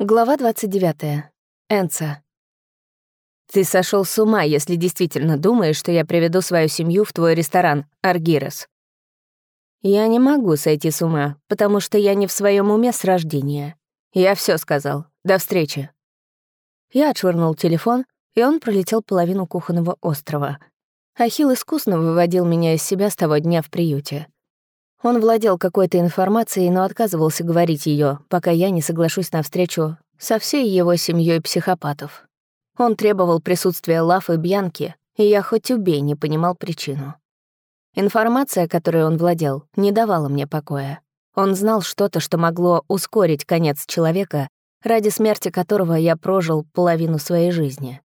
Глава 29. Энца. «Ты сошел с ума, если действительно думаешь, что я приведу свою семью в твой ресторан, Аргирос». «Я не могу сойти с ума, потому что я не в своем уме с рождения. Я все сказал. До встречи». Я отшвырнул телефон, и он пролетел половину кухонного острова. Ахилл искусно выводил меня из себя с того дня в приюте. Он владел какой-то информацией, но отказывался говорить ее, пока я не соглашусь на встречу со всей его семьей психопатов. Он требовал присутствия Лав и Бьянки, и я хоть убей не понимал причину. Информация, которой он владел, не давала мне покоя. Он знал что-то, что могло ускорить конец человека, ради смерти которого я прожил половину своей жизни.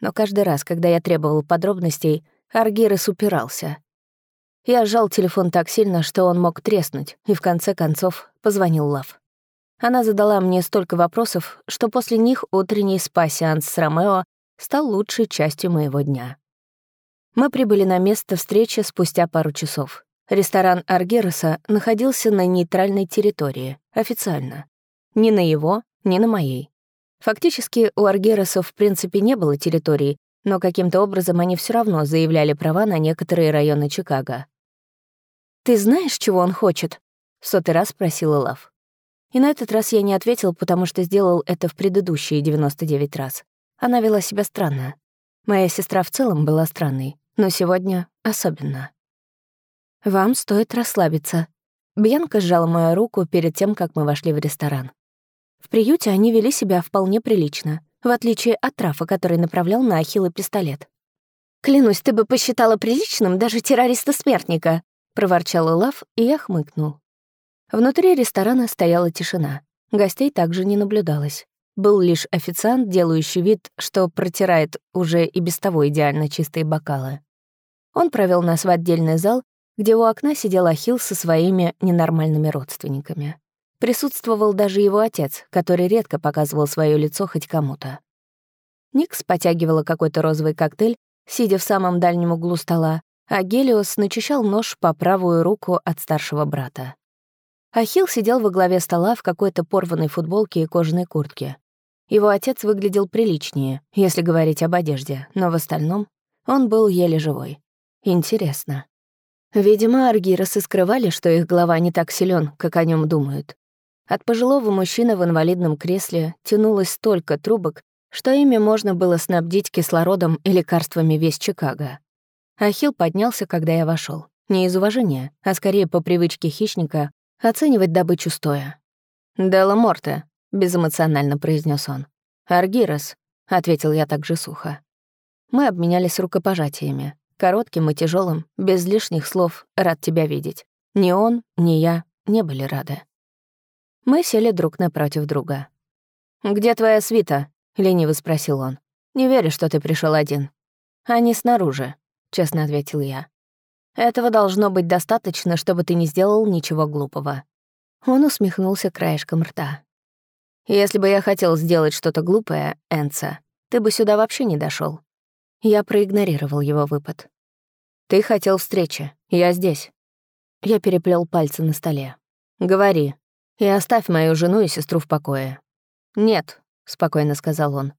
Но каждый раз, когда я требовал подробностей, Аргирес упирался. Я сжал телефон так сильно, что он мог треснуть, и в конце концов позвонил Лав. Она задала мне столько вопросов, что после них утренний спа-сеанс с Ромео стал лучшей частью моего дня. Мы прибыли на место встречи спустя пару часов. Ресторан Аргероса находился на нейтральной территории, официально. Ни на его, ни на моей. Фактически у Аргеросов в принципе не было территории, но каким-то образом они все равно заявляли права на некоторые районы Чикаго. «Ты знаешь, чего он хочет?» — в сотый раз спросила Лав. И на этот раз я не ответил, потому что сделал это в предыдущие 99 раз. Она вела себя странно. Моя сестра в целом была странной, но сегодня особенно. «Вам стоит расслабиться». Бьянка сжала мою руку перед тем, как мы вошли в ресторан. В приюте они вели себя вполне прилично, в отличие от Рафа, который направлял на Ахилла пистолет. «Клянусь, ты бы посчитала приличным даже террориста-смертника», — проворчала Лав, и я хмыкнул. Внутри ресторана стояла тишина. Гостей также не наблюдалось. Был лишь официант, делающий вид, что протирает уже и без того идеально чистые бокалы. Он провел нас в отдельный зал, где у окна сидел Ахилл со своими ненормальными родственниками. Присутствовал даже его отец, который редко показывал свое лицо хоть кому-то. Никс потягивала какой-то розовый коктейль, сидя в самом дальнем углу стола, а Гелиос начищал нож по правую руку от старшего брата. Ахилл сидел во главе стола в какой-то порванной футболке и кожаной куртке. Его отец выглядел приличнее, если говорить об одежде, но в остальном он был еле живой. Интересно. Видимо, аргиросы скрывали, что их глава не так силен, как о нем думают. От пожилого мужчины в инвалидном кресле тянулось столько трубок, что ими можно было снабдить кислородом и лекарствами весь Чикаго. Ахилл поднялся, когда я вошел. Не из уважения, а скорее по привычке хищника оценивать добычу стоя. «Делла Морте», — безэмоционально произнес он. «Аргирос», — ответил я также сухо. Мы обменялись рукопожатиями, коротким и тяжелым, без лишних слов «рад тебя видеть». Ни он, ни я не были рады. Мы сели друг напротив друга. «Где твоя свита?» — лениво спросил он. «Не верю, что ты пришел один». «Они снаружи», честно ответил я. Этого должно быть достаточно, чтобы ты не сделал ничего глупого. Он усмехнулся краешком рта. Если бы я хотел сделать что-то глупое, Энца, ты бы сюда вообще не дошел. Я проигнорировал его выпад. Ты хотел встречи, я здесь. Я переплел пальцы на столе. Говори. И оставь мою жену и сестру в покое. Нет, спокойно сказал он.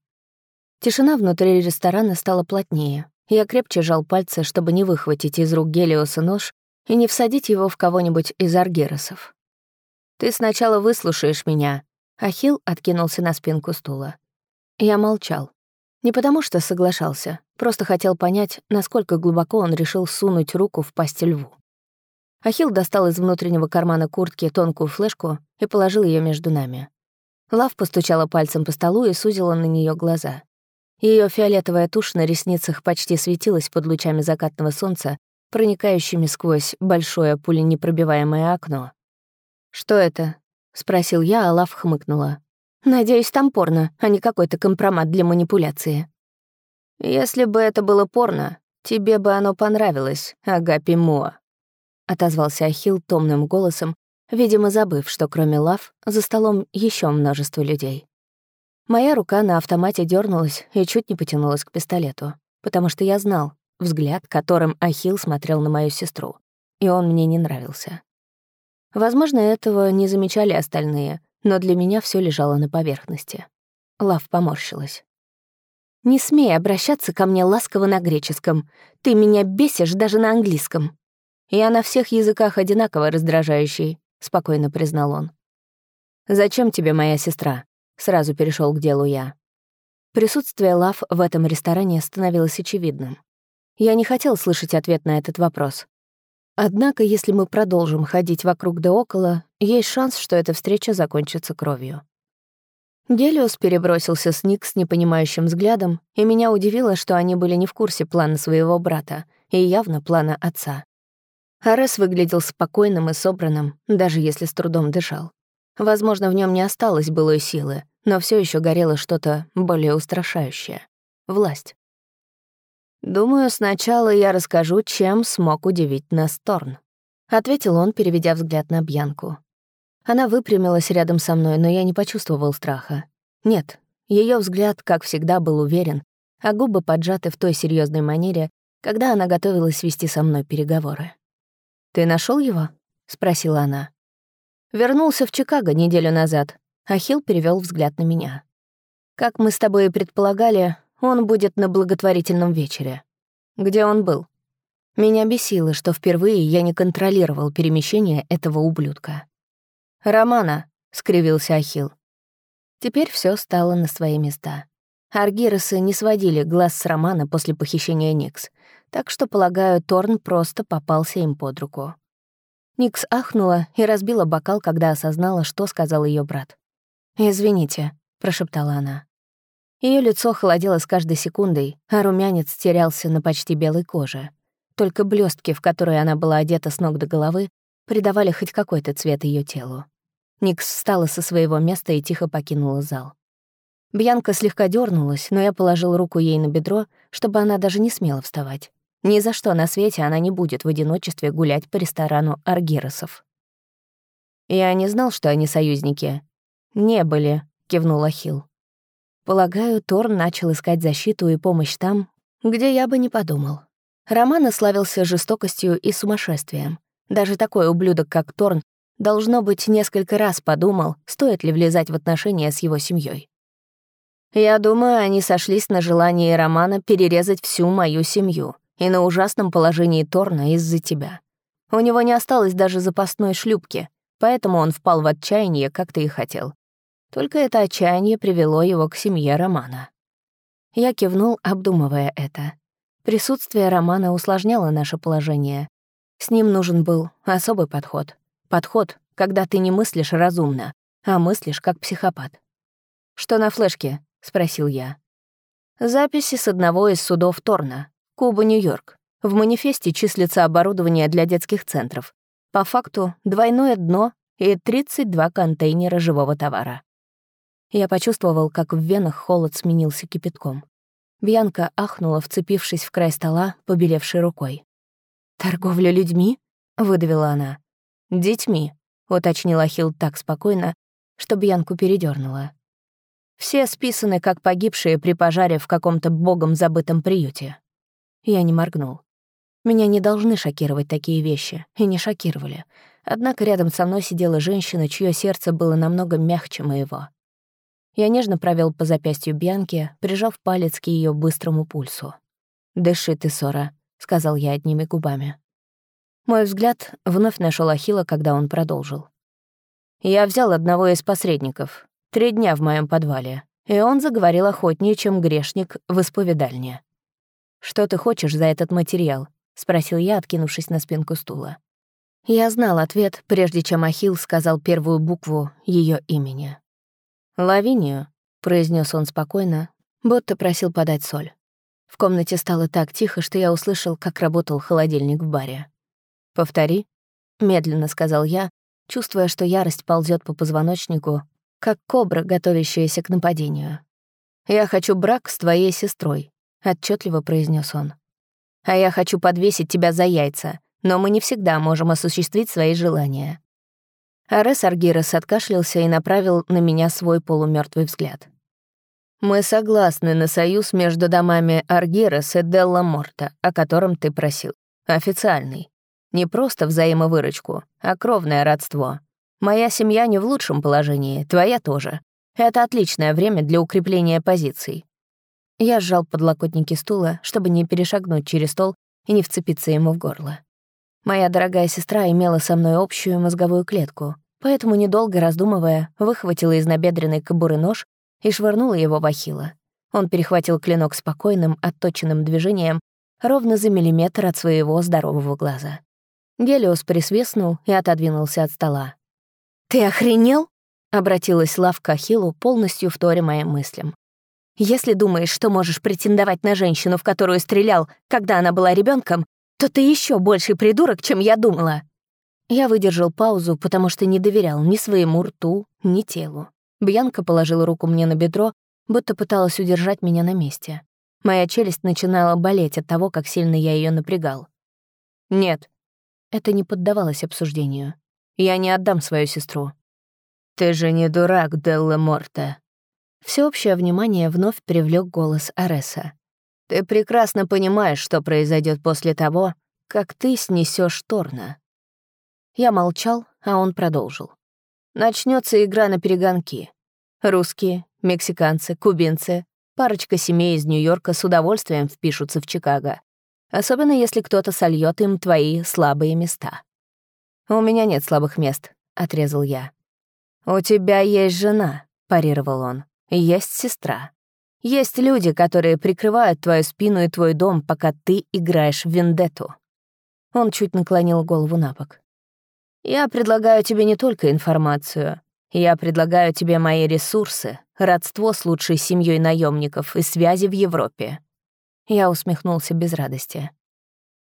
Тишина внутри ресторана стала плотнее. Я крепче жал пальцы, чтобы не выхватить из рук Гелиоса нож и не всадить его в кого-нибудь из аргеросов. «Ты сначала выслушаешь меня», — Ахилл откинулся на спинку стула. Я молчал. Не потому что соглашался, просто хотел понять, насколько глубоко он решил сунуть руку в пасть льву. Ахилл достал из внутреннего кармана куртки тонкую флешку и положил ее между нами. Лав постучала пальцем по столу и сузила на нее глаза. Ее фиолетовая тушь на ресницах почти светилась под лучами закатного солнца, проникающими сквозь большое пуленепробиваемое окно. «Что это?» — спросил я, а Лав хмыкнула. «Надеюсь, там порно, а не какой-то компромат для манипуляции». «Если бы это было порно, тебе бы оно понравилось, Агапи Муа», — отозвался Ахилл томным голосом, видимо, забыв, что кроме Лав за столом еще множество людей. Моя рука на автомате дернулась и чуть не потянулась к пистолету, потому что я знал взгляд, которым Ахилл смотрел на мою сестру, и он мне не нравился. Возможно, этого не замечали остальные, но для меня все лежало на поверхности. Лав поморщилась. «Не смей обращаться ко мне ласково на греческом. Ты меня бесишь даже на английском». «Я на всех языках одинаково раздражающий», — спокойно признал он. «Зачем тебе моя сестра?» — сразу перешел к делу я. Присутствие Лав в этом ресторане становилось очевидным. Я не хотел слышать ответ на этот вопрос. Однако, если мы продолжим ходить вокруг да около, есть шанс, что эта встреча закончится кровью. Гелиос перебросился с Ник с непонимающим взглядом, и меня удивило, что они были не в курсе плана своего брата и явно плана отца. Арес выглядел спокойным и собранным, даже если с трудом дышал. Возможно, в нем не осталось былой силы, но все еще горело что-то более устрашающее — власть. «Думаю, сначала я расскажу, чем смог удивить нас Торн», — ответил он, переведя взгляд на Бьянку. Она выпрямилась рядом со мной, но я не почувствовал страха. Нет, ее взгляд, как всегда, был уверен, а губы поджаты в той серьезной манере, когда она готовилась вести со мной переговоры. «Ты нашел его?» — спросила она. Вернулся в Чикаго неделю назад. Ахилл перевел взгляд на меня. Как мы с тобой и предполагали, он будет на благотворительном вечере. Где он был? Меня бесило, что впервые я не контролировал перемещение этого ублюдка. «Романа», — скривился Ахилл. Теперь все стало на свои места. Аргиросы не сводили глаз с Романа после похищения Никс, так что, полагаю, Торн просто попался им под руку. Никс ахнула и разбила бокал, когда осознала, что сказал ее брат. «Извините», — прошептала она. Ее лицо холодело с каждой секундой, а румянец терялся на почти белой коже. Только блестки, в которые она была одета с ног до головы, придавали хоть какой-то цвет ее телу. Никс встала со своего места и тихо покинула зал. Бьянка слегка дернулась, но я положил руку ей на бедро, чтобы она даже не смела вставать. Ни за что на свете она не будет в одиночестве гулять по ресторану Аргиросов. «Я не знал, что они союзники». «Не были», — кивнула Хил. Полагаю, Торн начал искать защиту и помощь там, где я бы не подумал. Роман славился жестокостью и сумасшествием. Даже такой ублюдок, как Торн, должно быть, несколько раз подумал, стоит ли влезать в отношения с его семьей. Я думаю, они сошлись на желании Романа перерезать всю мою семью, и на ужасном положении Торна из-за тебя. У него не осталось даже запасной шлюпки, поэтому он впал в отчаяние, как ты и хотел. Только это отчаяние привело его к семье Романа. Я кивнул, обдумывая это. Присутствие Романа усложняло наше положение. С ним нужен был особый подход. Подход, когда ты не мыслишь разумно, а мыслишь как психопат. «Что на флешке?» — спросил я. «Записи с одного из судов Торна. Куба, Нью-Йорк. В манифесте числится оборудование для детских центров. По факту двойное дно и 32 контейнера живого товара. Я почувствовал, как в венах холод сменился кипятком. Бьянка ахнула, вцепившись в край стола, побелевшей рукой. «Торговля людьми?» — выдавила она. «Детьми», — уточнила Хилл так спокойно, что Бьянку передернула. «Все списаны как погибшие при пожаре в каком-то богом забытом приюте. Я не моргнул. Меня не должны шокировать такие вещи, и не шокировали. Однако рядом со мной сидела женщина, чье сердце было намного мягче моего. Я нежно провел по запястью Бьянки, прижав палец к ее быстрому пульсу. «Дыши ты, Сора», — сказал я одними губами. Мой взгляд вновь нашел Ахила, когда он продолжил. «Я взял одного из посредников. Три дня в моем подвале, и он заговорил охотнее, чем грешник в исповедальне. «Что ты хочешь за этот материал?» — спросил я, откинувшись на спинку стула. Я знал ответ, прежде чем Ахилл сказал первую букву ее имени. «Лавинию», — произнес он спокойно, будто просил подать соль. В комнате стало так тихо, что я услышал, как работал холодильник в баре. «Повтори», — медленно сказал я, чувствуя, что ярость ползет по позвоночнику, как кобра, готовящаяся к нападению. «Я хочу брак с твоей сестрой отчетливо произнес он. А я хочу подвесить тебя за яйца, но мы не всегда можем осуществить свои желания. Арес Аргирос откашлялся и направил на меня свой полумертвый взгляд. «Мы согласны на союз между домами Аргирос и Делла Морта, о котором ты просил. Официальный. Не просто взаимовыручку, а кровное родство. Моя семья не в лучшем положении, твоя тоже. Это отличное время для укрепления позиций». Я сжал подлокотники стула, чтобы не перешагнуть через стол и не вцепиться ему в горло. Моя дорогая сестра имела со мной общую мозговую клетку, поэтому, недолго раздумывая, выхватила из набедренной кобуры нож и швырнула его в Ахилла. Он перехватил клинок спокойным, отточенным движением, ровно за миллиметр от своего здорового глаза. Гелиос присвистнул и отодвинулся от стола. «Ты охренел?» — обратилась Лав к Ахиллу, полностью вторя моим мыслям. «Если думаешь, что можешь претендовать на женщину, в которую стрелял, когда она была ребенком, то ты еще больший придурок, чем я думала». Я выдержал паузу, потому что не доверял ни своему рту, ни телу. Бьянка положила руку мне на бедро, будто пыталась удержать меня на месте. Моя челюсть начинала болеть от того, как сильно я ее напрягал. «Нет». Это не поддавалось обсуждению. Я не отдам свою сестру. «Ты же не дурак, Делла Морте». Всеобщее внимание вновь привлек голос Ареса. «Ты прекрасно понимаешь, что произойдет после того, как ты снесешь Торна». Я молчал, а он продолжил. Начнется игра на перегонки. Русские, мексиканцы, кубинцы, парочка семей из Нью-Йорка с удовольствием впишутся в Чикаго. Особенно если кто-то сольет им твои слабые места. «У меня нет слабых мест», — отрезал я. «У тебя есть жена», — парировал он. «Есть сестра. Есть люди, которые прикрывают твою спину и твой дом, пока ты играешь в вендетту». Он чуть наклонил голову на бок. Я предлагаю тебе не только информацию. Я предлагаю тебе мои ресурсы, родство с лучшей семьей наемников и связи в Европе». Я усмехнулся без радости.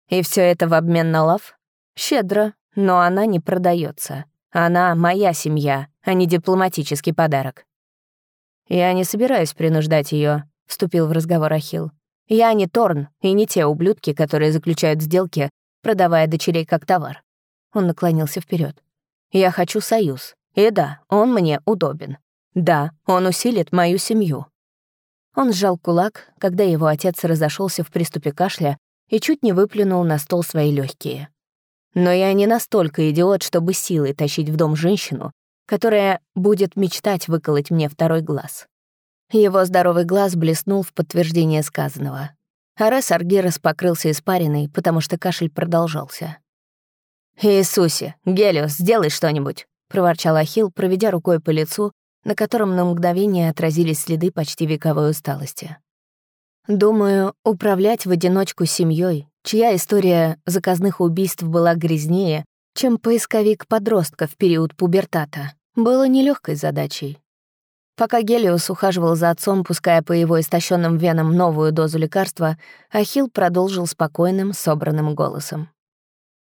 «И все это в обмен на лав? Щедро, но она не продается. Она моя семья, а не дипломатический подарок». «Я не собираюсь принуждать ее, вступил в разговор Ахилл. «Я не Торн и не те ублюдки, которые заключают сделки, продавая дочерей как товар. Он наклонился вперед. «Я хочу союз. И да, он мне удобен. Да, он усилит мою семью». Он сжал кулак, когда его отец разошелся в приступе кашля и чуть не выплюнул на стол свои легкие. «Но я не настолько идиот, чтобы силой тащить в дом женщину, которая будет мечтать выколоть мне второй глаз». Его здоровый глаз блеснул в подтверждение сказанного. Арес Аргирос покрылся испариной, потому что кашель продолжался. «Иисусе, Гелиос, сделай что-нибудь!» — проворчал Ахилл, проведя рукой по лицу, на котором на мгновение отразились следы почти вековой усталости. Думаю, управлять в одиночку семьей, чья история заказных убийств была грязнее, чем поисковик подростка в период пубертата, было нелегкой задачей. Пока Гелиос ухаживал за отцом, пуская по его истощенным венам новую дозу лекарства, Ахилл продолжил спокойным, собранным голосом.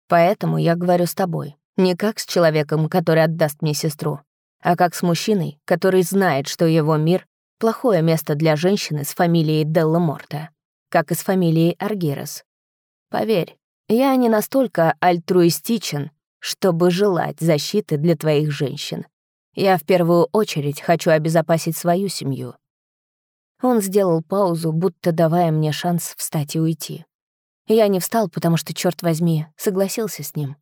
Поэтому я говорю с тобой, не как с человеком, который отдаст мне сестру, а как с мужчиной, который знает, что его мир — плохое место для женщины с фамилией Делла Морта, как и с фамилией Аргирос. Поверь, я не настолько альтруистичен, чтобы желать защиты для твоих женщин. Я в первую очередь хочу обезопасить свою семью». Он сделал паузу, будто давая мне шанс встать и уйти. Я не встал, потому что, черт возьми, согласился с ним.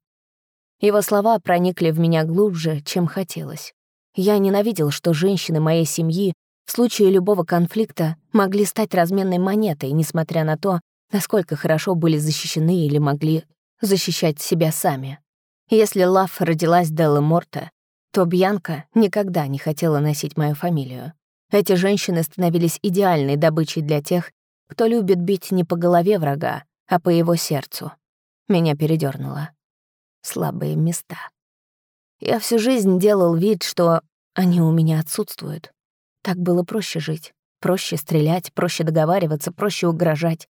Его слова проникли в меня глубже, чем хотелось. Я ненавидел, что женщины моей семьи в случае любого конфликта могли стать разменной монетой, несмотря на то, насколько хорошо были защищены или могли защищать себя сами. Если Лав родилась Делла Морта, то Бьянка никогда не хотела носить мою фамилию. Эти женщины становились идеальной добычей для тех, кто любит бить не по голове врага, а по его сердцу. Меня передёрнуло. Слабые места. Я всю жизнь делал вид, что они у меня отсутствуют. Так было проще жить, проще стрелять, проще договариваться, проще угрожать.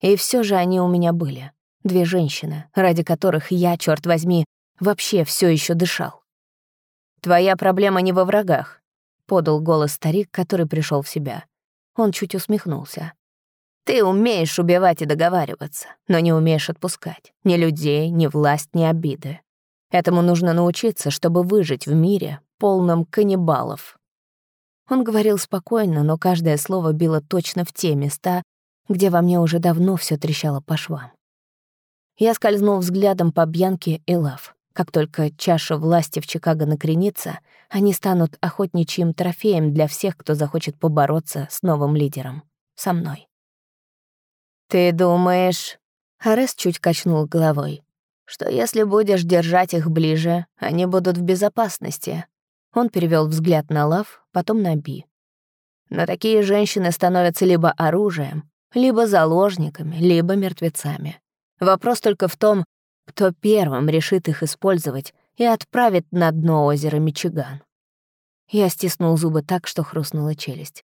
И все же они у меня были. Две женщины, ради которых я, черт возьми, вообще все еще дышал. «Твоя проблема не во врагах», — подал голос старик, который пришел в себя. Он чуть усмехнулся. Ты умеешь убивать и договариваться, но не умеешь отпускать ни людей, ни власть, ни обиды. Этому нужно научиться, чтобы выжить в мире, полном каннибалов. Он говорил спокойно, но каждое слово било точно в те места, где во мне уже давно все трещало по швам. Я скользнул взглядом по Бьянке и Лав, Как только чаша власти в Чикаго накренится, они станут охотничьим трофеем для всех, кто захочет побороться с новым лидером. Со мной. «Ты думаешь...» Арес чуть качнул головой. «Что если будешь держать их ближе, они будут в безопасности?» Он перевел взгляд на Лав, потом на Би. «Но такие женщины становятся либо оружием, либо заложниками, либо мертвецами. Вопрос только в том, кто первым решит их использовать и отправит на дно озера Мичиган. Я стиснул зубы так, что хрустнула челюсть.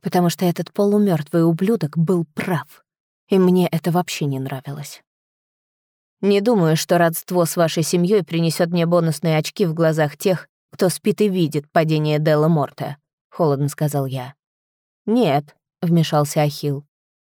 Потому что этот полумертвый ублюдок был прав. И мне это вообще не нравилось. Не думаю, что родство с вашей семьей принесет мне бонусные очки в глазах тех, кто спит и видит падение Делла Морта», — холодно сказал я. «Нет», — вмешался Ахилл.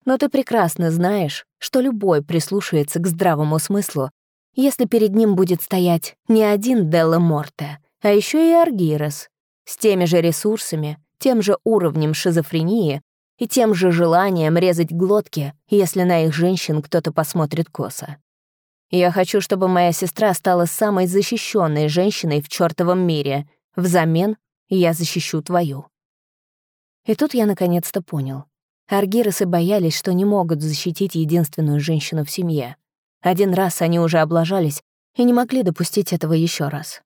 «Но ты прекрасно знаешь, что любой прислушается к здравому смыслу если перед ним будет стоять не один Делла Морте, а еще и Аргирос, с теми же ресурсами, тем же уровнем шизофрении и тем же желанием резать глотки, если на их женщин кто-то посмотрит косо. Я хочу, чтобы моя сестра стала самой защищенной женщиной в чертовом мире. Взамен я защищу твою. И тут я наконец-то понял. Аргиросы боялись, что не могут защитить единственную женщину в семье. Один раз они уже облажались и не могли допустить этого еще раз.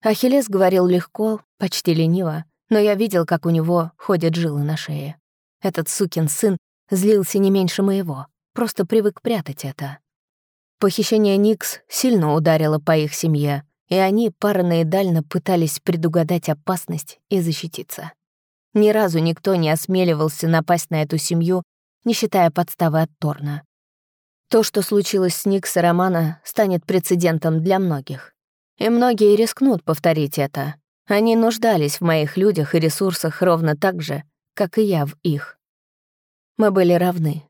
Ахиллес говорил легко, почти лениво, но я видел, как у него ходят жилы на шее. Этот сукин сын злился не меньше моего, просто привык прятать это. Похищение Никс сильно ударило по их семье, и они параноидально пытались предугадать опасность и защититься. Ни разу никто не осмеливался напасть на эту семью, не считая подставы от Торна. То, что случилось с Никс и Романа, станет прецедентом для многих. И многие рискнут повторить это. Они нуждались в моих людях и ресурсах ровно так же, как и я в их. Мы были равны.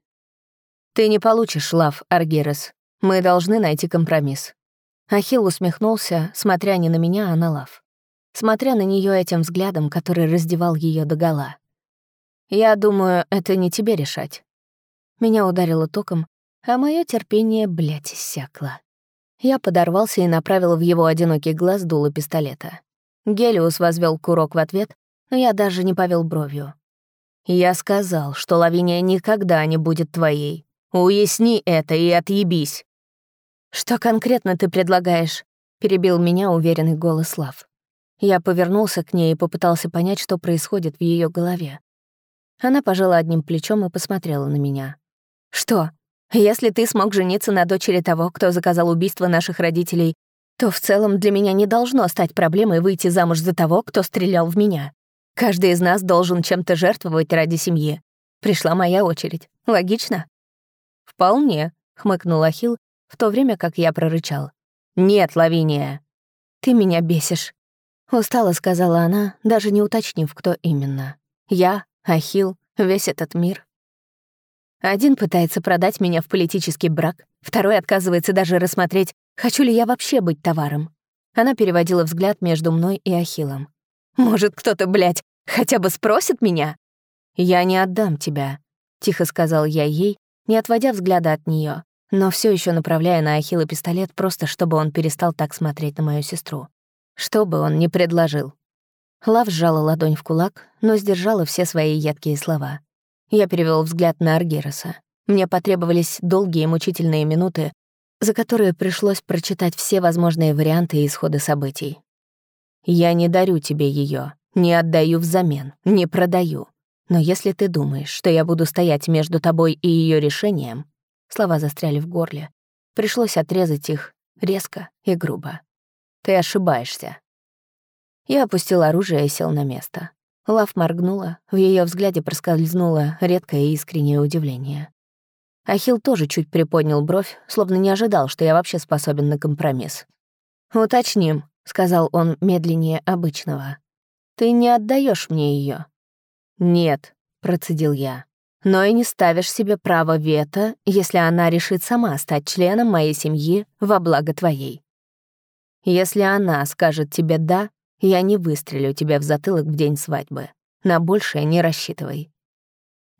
«Ты не получишь лав, Аргирес. Мы должны найти компромисс». Ахилл усмехнулся, смотря не на меня, а на лав. Смотря на нее этим взглядом, который раздевал ее догола. «Я думаю, это не тебе решать». Меня ударило током, а мое терпение, блядь, иссякло. Я подорвался и направил в его одинокий глаз дуло пистолета. Гелиус возвел курок в ответ, но я даже не повел бровью. «Я сказал, что Лавиния никогда не будет твоей. Уясни это и отъебись». «Что конкретно ты предлагаешь?» — перебил меня уверенный голос Лав. Я повернулся к ней и попытался понять, что происходит в ее голове. Она пожала одним плечом и посмотрела на меня. «Что, если ты смог жениться на дочери того, кто заказал убийство наших родителей, то в целом для меня не должно стать проблемой выйти замуж за того, кто стрелял в меня. Каждый из нас должен чем-то жертвовать ради семьи. Пришла моя очередь. Логично? «Вполне», — хмыкнул Ахил, в то время как я прорычал. «Нет, Лавиния». «Ты меня бесишь», — устало сказала она, даже не уточнив, кто именно. «Я, Ахил, весь этот мир. Один пытается продать меня в политический брак, второй отказывается даже рассмотреть, хочу ли я вообще быть товаром. Она переводила взгляд между мной и Ахиллом. «Может, кто-то, блядь, хотя бы спросит меня?» «Я не отдам тебя», — тихо сказал я ей, не отводя взгляда от нее, но все еще направляя на Ахилла пистолет, просто чтобы он перестал так смотреть на мою сестру. Что бы он ни предложил. Лав сжала ладонь в кулак, но сдержала все свои едкие слова. Я перевел взгляд на Аргероса. Мне потребовались долгие мучительные минуты, за которые пришлось прочитать все возможные варианты исходы событий. «Я не дарю тебе ее, не отдаю взамен, не продаю. Но если ты думаешь, что я буду стоять между тобой и ее решением...» Слова застряли в горле. Пришлось отрезать их резко и грубо. «Ты ошибаешься». Я опустил оружие и сел на место. Лав моргнула, в ее взгляде проскользнуло редкое и искреннее удивление. Ахилл тоже чуть приподнял бровь, словно не ожидал, что я вообще способен на компромисс. «Уточним», — сказал он медленнее обычного. «Ты не отдаешь мне ее. «Нет», — процедил я. «Но и не ставишь себе право вето, если она решит сама стать членом моей семьи во благо твоей. Если она скажет тебе «да», я не выстрелю тебя в затылок в день свадьбы. На большее не рассчитывай».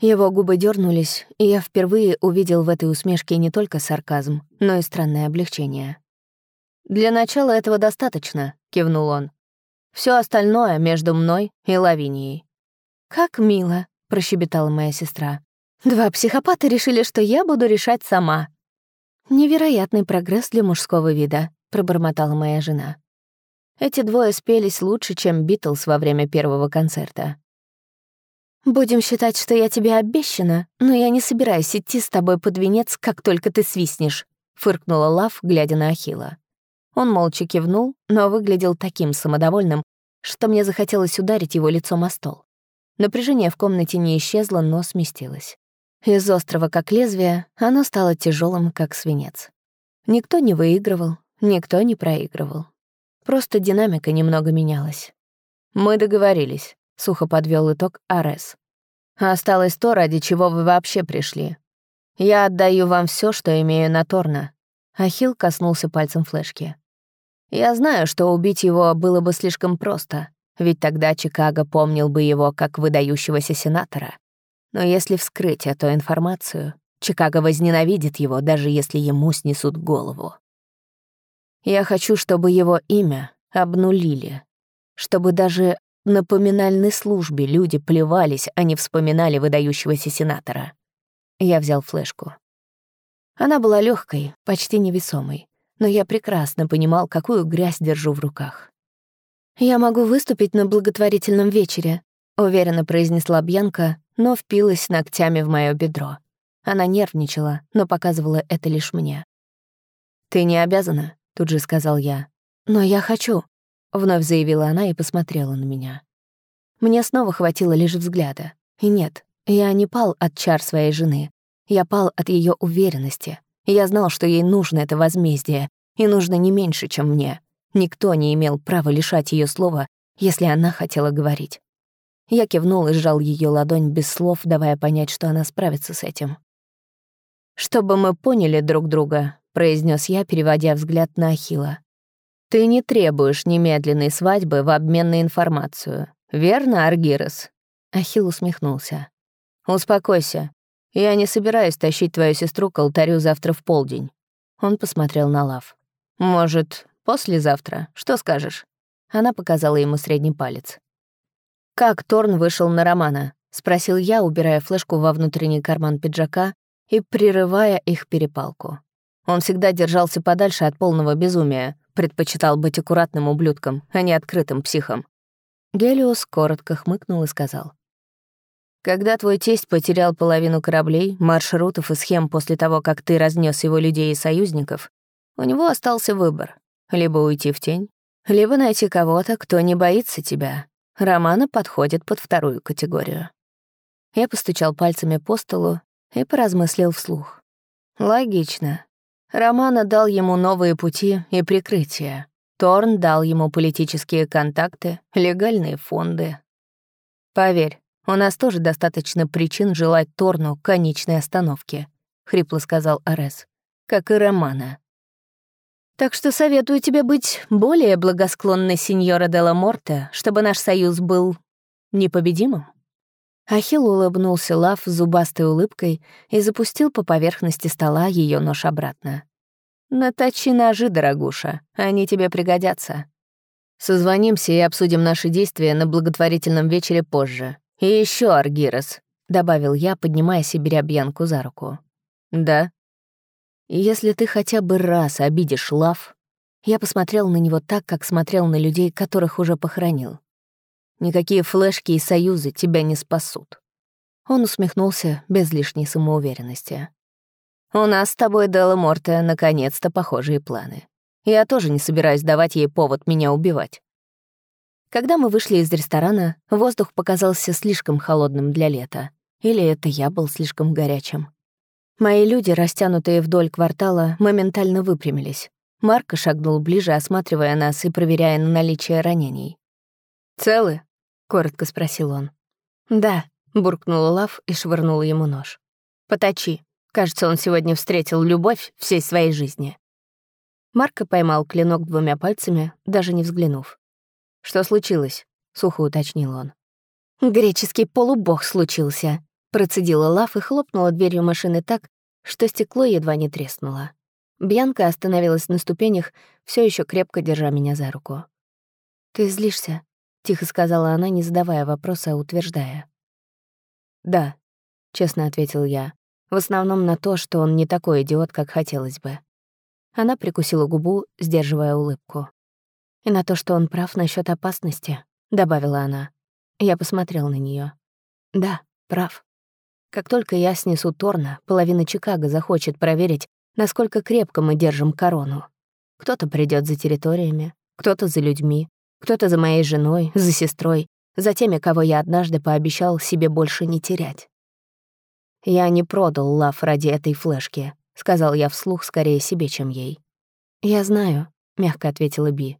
Его губы дернулись, и я впервые увидел в этой усмешке не только сарказм, но и странное облегчение. «Для начала этого достаточно», — кивнул он. Все остальное между мной и Лавинией». «Как мило», — прощебетала моя сестра. «Два психопата решили, что я буду решать сама». «Невероятный прогресс для мужского вида», — пробормотала моя жена. Эти двое спелись лучше, чем Битлз во время первого концерта. «Будем считать, что я тебе обещана, но я не собираюсь идти с тобой под венец, как только ты свистнешь», — фыркнула Лав, глядя на Ахила. Он молча кивнул, но выглядел таким самодовольным, что мне захотелось ударить его лицом о стол. Напряжение в комнате не исчезло, но сместилось. Из острова как лезвие оно стало тяжелым, как свинец. Никто не выигрывал, никто не проигрывал. Просто динамика немного менялась. «Мы договорились», — сухо подвел итог Арес. «Осталось то, ради чего вы вообще пришли. Я отдаю вам все, что имею на Торна». Ахилл коснулся пальцем флешки. «Я знаю, что убить его было бы слишком просто, ведь тогда Чикаго помнил бы его как выдающегося сенатора. Но если вскрыть эту информацию, Чикаго возненавидит его, даже если ему снесут голову. Я хочу, чтобы его имя обнулили. Чтобы даже на поминальной службе люди плевались, а не вспоминали выдающегося сенатора. Я взял флешку. Она была легкой, почти невесомой, но я прекрасно понимал, какую грязь держу в руках. «Я могу выступить на благотворительном вечере», — уверенно произнесла Бьянка, но впилась ногтями в моё бедро. Она нервничала, но показывала это лишь мне. «Ты не обязана», тут же сказал я. «Но я хочу», — вновь заявила она и посмотрела на меня. Мне снова хватило лишь взгляда. И нет, я не пал от чар своей жены. Я пал от ее уверенности. Я знал, что ей нужно это возмездие, и нужно не меньше, чем мне. Никто не имел права лишать ее слова, если она хотела говорить. Я кивнул и сжал ее ладонь без слов, давая понять, что она справится с этим. «Чтобы мы поняли друг друга, произнес я, переводя взгляд на Ахила. «Ты не требуешь немедленной свадьбы в обмен на информацию, верно, Аргирос?» Ахилл усмехнулся. «Успокойся. Я не собираюсь тащить твою сестру к алтарю завтра в полдень». Он посмотрел на Лав. «Может, послезавтра? Что скажешь?» Она показала ему средний палец. «Как Торн вышел на Романа?» — спросил я, убирая флешку во внутренний карман пиджака и прерывая их перепалку. Он всегда держался подальше от полного безумия, предпочитал быть аккуратным ублюдком, а не открытым психом. Гелиос коротко хмыкнул и сказал. «Когда твой тесть потерял половину кораблей, маршрутов и схем после того, как ты разнес его людей и союзников, у него остался выбор — либо уйти в тень, либо найти кого-то, кто не боится тебя. Романа подходит под вторую категорию». Я постучал пальцами по столу и поразмыслил вслух. «Логично. Романа дал ему новые пути и прикрытия. Торн дал ему политические контакты, легальные фонды. «Поверь, у нас тоже достаточно причин желать Торну конечной остановки», — хрипло сказал Арес, — «как и Романа». «Так что советую тебе быть более благосклонной сеньора Делла Морте, чтобы наш союз был непобедимым». Ахилл улыбнулся Лав зубастой улыбкой и запустил по поверхности стола ее нож обратно. «Наточи ножи, дорогуша, они тебе пригодятся. Созвонимся и обсудим наши действия на благотворительном вечере позже. И еще, Аргирос», — добавил я, поднимаясь и беря Бьянку за руку. «Да». «Если ты хотя бы раз обидишь Лав...» Я посмотрел на него так, как смотрел на людей, которых уже похоронил. Никакие флешки и союзы тебя не спасут». Он усмехнулся без лишней самоуверенности. «У нас с тобой, Делла Морте, наконец-то похожие планы. Я тоже не собираюсь давать ей повод меня убивать». Когда мы вышли из ресторана, воздух показался слишком холодным для лета. Или это я был слишком горячим. Мои люди, растянутые вдоль квартала, моментально выпрямились. Марко шагнул ближе, осматривая нас и проверяя на наличие ранений. «Целы?» — коротко спросил он. «Да», — буркнула Лав и швырнула ему нож. «Поточи. Кажется, он сегодня встретил любовь всей своей жизни». Марко поймал клинок двумя пальцами, даже не взглянув. «Что случилось?» — сухо уточнил он. «Греческий полубог случился», — процедила Лав и хлопнула дверью машины так, что стекло едва не треснуло. Бьянка остановилась на ступенях, все еще крепко держа меня за руку. «Ты злишься?» — тихо сказала она, не задавая вопроса, а утверждая. «Да», — честно ответил я. В основном на то, что он не такой идиот, как хотелось бы. Она прикусила губу, сдерживая улыбку. «И на то, что он прав насчет опасности», — добавила она. Я посмотрел на нее. «Да, прав. Как только я снесу Торна, половина Чикаго захочет проверить, насколько крепко мы держим корону. Кто-то придет за территориями, кто-то за людьми, кто-то за моей женой, за сестрой, за теми, кого я однажды пообещал себе больше не терять. «Я не продал лав ради этой флешки», — сказал я вслух скорее себе, чем ей. «Я знаю», — мягко ответила Би.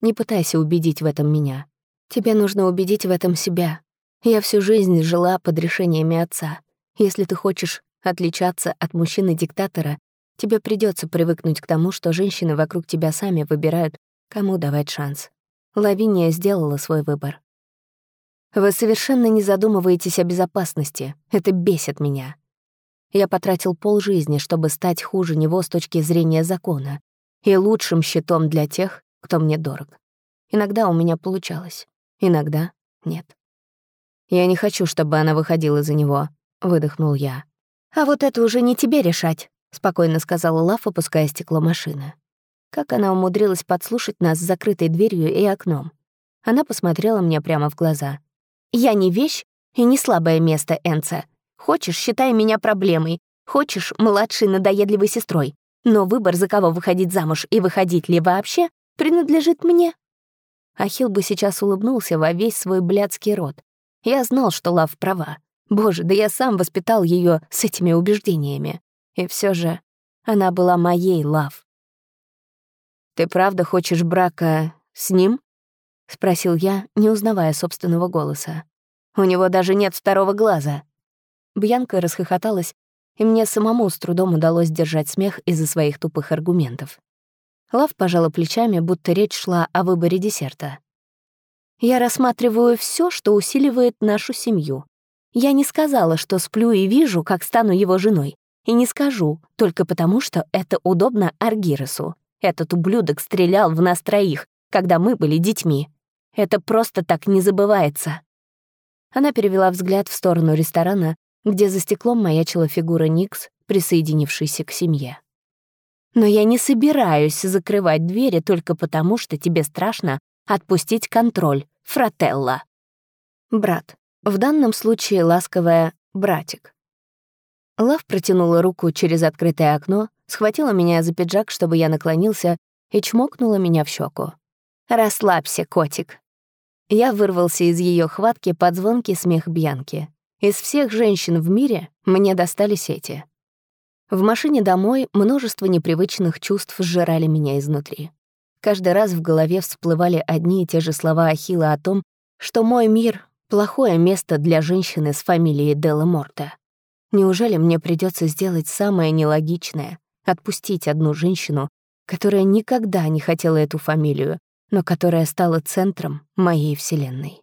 «Не пытайся убедить в этом меня. Тебе нужно убедить в этом себя. Я всю жизнь жила под решениями отца. Если ты хочешь отличаться от мужчины-диктатора, тебе придется привыкнуть к тому, что женщины вокруг тебя сами выбирают, кому давать шанс. Лавиния сделала свой выбор. Вы совершенно не задумываетесь о безопасности. Это бесит меня. Я потратил полжизни, чтобы стать хуже него с точки зрения закона и лучшим щитом для тех, кто мне дорог. Иногда у меня получалось, иногда нет. «Я не хочу, чтобы она выходила за него», — выдохнул я. «А вот это уже не тебе решать», — спокойно сказала Лав, опуская стекло машины. Как она умудрилась подслушать нас с закрытой дверью и окном? Она посмотрела мне прямо в глаза. «Я не вещь и не слабое место, Энца. Хочешь, считай меня проблемой. Хочешь, младшей надоедливой сестрой. Но выбор, за кого выходить замуж и выходить ли вообще, принадлежит мне». Ахилл бы сейчас улыбнулся во весь свой блядский рот. Я знал, что Лав права. Боже, да я сам воспитал ее с этими убеждениями. И все же она была моей Лав. «Ты правда хочешь брака с ним?» — спросил я, не узнавая собственного голоса. «У него даже нет второго глаза». Бьянка расхохоталась, и мне самому с трудом удалось держать смех из-за своих тупых аргументов. Лав пожала плечами, будто речь шла о выборе десерта. «Я рассматриваю все, что усиливает нашу семью. Я не сказала, что сплю и вижу, как стану его женой. И не скажу, только потому, что это удобно Аргиросу. Этот ублюдок стрелял в нас троих, когда мы были детьми. Это просто так не забывается». Она перевела взгляд в сторону ресторана, где за стеклом маячила фигура Никс, присоединившейся к семье. «Но я не собираюсь закрывать двери только потому, что тебе страшно отпустить контроль, фрателла». Брат. В данном случае ласковая «братик». Лав протянула руку через открытое окно, схватила меня за пиджак, чтобы я наклонился, и чмокнула меня в щеку. «Расслабься, котик». Я вырвался из ее хватки под звонкий смех Бьянки. Из всех женщин в мире мне достались эти. В машине домой множество непривычных чувств сжирали меня изнутри. Каждый раз в голове всплывали одни и те же слова Ахилла о том, что мой мир — плохое место для женщины с фамилией Делла Морта. Неужели мне придется сделать самое нелогичное, отпустить одну женщину, которая никогда не хотела эту фамилию, но которая стала центром моей вселенной.